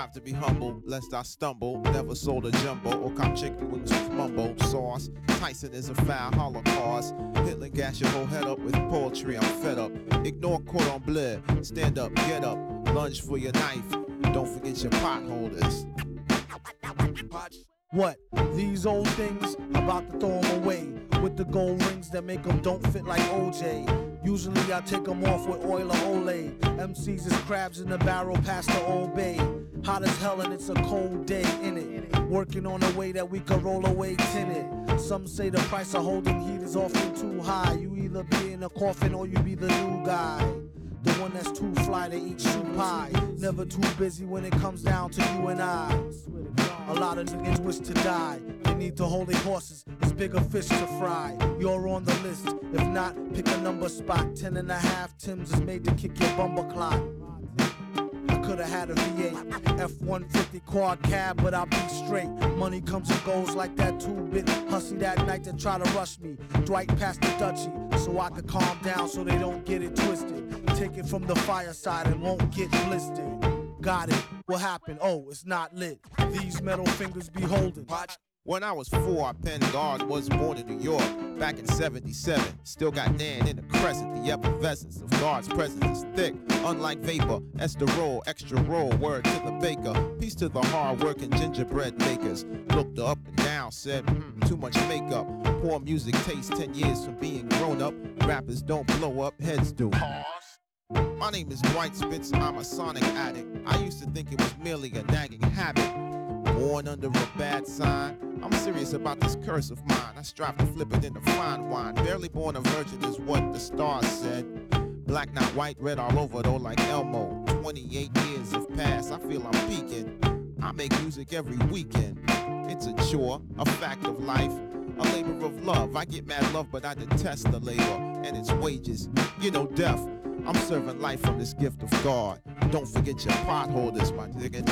strive to be humble, lest I stumble. Never sold a jumbo or cop chicken wings with mumbo sauce. Tyson is a foul holocaust. Hitler gas your whole head up with poetry. I'm fed up. Ignore cordon bleu. Stand up, get up. Lunge for your knife. Don't forget your potholders. What? These old things, about to throw them away. With the gold rings that make them don't fit like OJ. Usually I take them off with oil or Olay. MCs is crabs in the barrel past the old bay. Hot as hell and it's a cold day in it. Working on a way that we can roll away tinted. Some say the price of holding heat is often too high. You either be in a coffin or you be the new guy. The one that's too fly to eat shoe pie. Never too busy when it comes down to you and I. A lot of niggas wish to die. They need to hold their horses. It's bigger fish to fry. You're on the list. If not, pick a number spot. Ten and a half Tim's is made to kick your bumper clock. I could've had a V8, F-150 quad cab, but I'll be straight. Money comes and goes like that two-bit hussy that night that try to rush me. Dwight passed the dutchie, so I could calm down so they don't get it twisted. Take it from the fireside and won't get blistered. Got it. What happened? Oh, it's not lit. These metal fingers be holding. Watch. When I was four, I penned God was born in New York back in 77. Still got Nan in the crescent. The effervescence of God's presence is thick. Unlike vapor, esterol, extra roll, word to the baker. Peace to the hard working gingerbread makers. Looked up and down, said, hmm, too much makeup. Poor music taste 10 years from being grown up. Rappers don't blow up, heads do. My name is Dwight Spitz, I'm a sonic addict. I used to think it was merely a nagging habit. Born under a bad sign. I'm serious about this curse of mine. I strive to flip it into fine wine. Barely born a virgin is what the stars said. Black, not white, red all over though, like Elmo. 28 years have passed, I feel I'm peaking. I make music every weekend. It's a chore, a fact of life, a labor of love. I get mad love, but I detest the labor and its wages. You know, death. I'm serving life from this gift of God. Don't forget your potholders, my nigga.